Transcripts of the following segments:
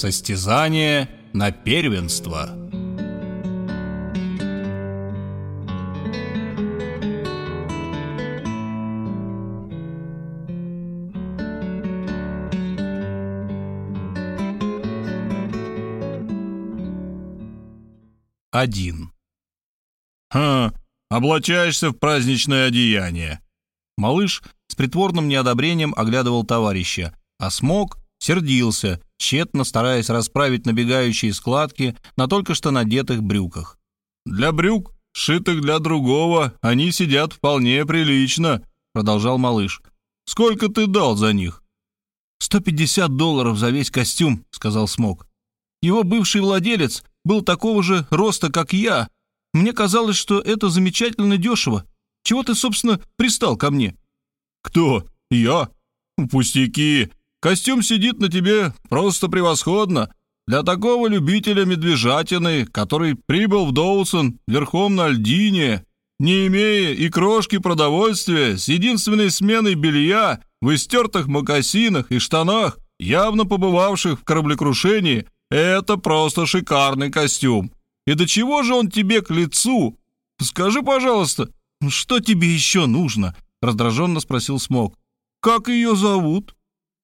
Состязание на первенство. Один. «Ха, облачаешься в праздничное одеяние». Малыш с притворным неодобрением оглядывал товарища, а Смок сердился, тщетно стараясь расправить набегающие складки на только что надетых брюках. «Для брюк, шитых для другого, они сидят вполне прилично», — продолжал малыш. «Сколько ты дал за них?» «Сто пятьдесят долларов за весь костюм», — сказал Смок. «Его бывший владелец был такого же роста, как я. Мне казалось, что это замечательно дешево. Чего ты, собственно, пристал ко мне?» «Кто? Я? Пустяки. Костюм сидит на тебе просто превосходно. Для такого любителя медвежатины, который прибыл в Доусон верхом на льдине, не имея и крошки продовольствия, с единственной сменой белья, в истертых мокасинах и штанах, явно побывавших в кораблекрушении, это просто шикарный костюм. И до чего же он тебе к лицу? Скажи, пожалуйста, что тебе еще нужно?» раздраженно спросил Смок. «Как ее зовут?»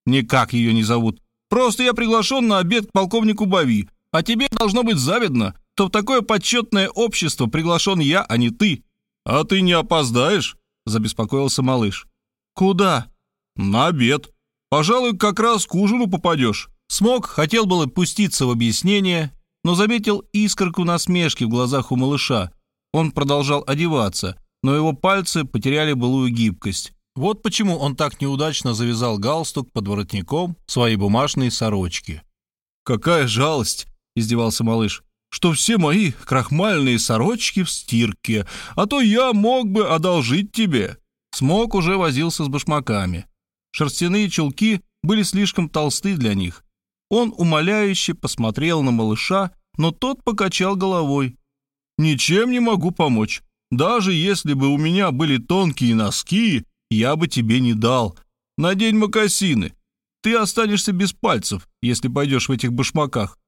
«Никак ее не зовут. Просто я приглашен на обед к полковнику Бави, а тебе должно быть завидно, что в такое почетное общество приглашен я, а не ты». «А ты не опоздаешь?» — забеспокоился малыш. «Куда?» «На обед. Пожалуй, как раз к ужину попадешь». Смок хотел было пуститься в объяснение, но заметил искорку насмешки в глазах у малыша. Он продолжал одеваться, но его пальцы потеряли былую гибкость. Вот почему он так неудачно завязал галстук под воротником своей бумажной сорочки. «Какая жалость!» — издевался малыш. «Что все мои крахмальные сорочки в стирке, а то я мог бы одолжить тебе». Смок уже возился с башмаками. Шерстяные чулки были слишком толсты для них. Он умоляюще посмотрел на малыша, но тот покачал головой. «Ничем не могу помочь. Даже если бы у меня были тонкие носки, я бы тебе не дал. Надень мокасины. Ты останешься без пальцев, если пойдешь в этих башмаках.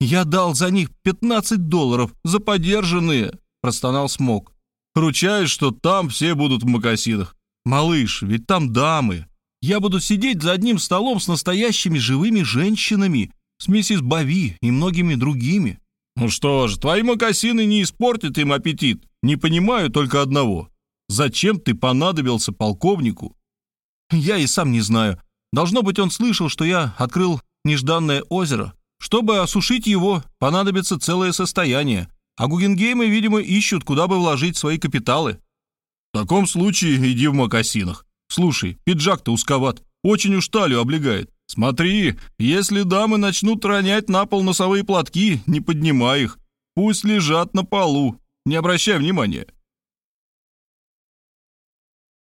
Я дал за них 15 долларов за подержанные, простонал Смок. Ручаюсь, что там все будут в мокасинах. Малыш, ведь там дамы. Я буду сидеть за одним столом с настоящими живыми женщинами, с миссис Бави и многими другими. Ну что ж, твои мокасины не испортят им аппетит. Не понимаю только одного. Зачем ты понадобился полковнику? Я и сам не знаю. Должно быть, он слышал, что я открыл нежданное озеро. Чтобы осушить его, понадобится целое состояние. А Гугенгеймы, видимо, ищут, куда бы вложить свои капиталы. В таком случае иди в мокасинах. Слушай, пиджак-то узковат. Очень уж талию облегает. Смотри, если дамы начнут ронять на пол носовые платки, не поднимай их. Пусть лежат на полу. Не обращай внимания.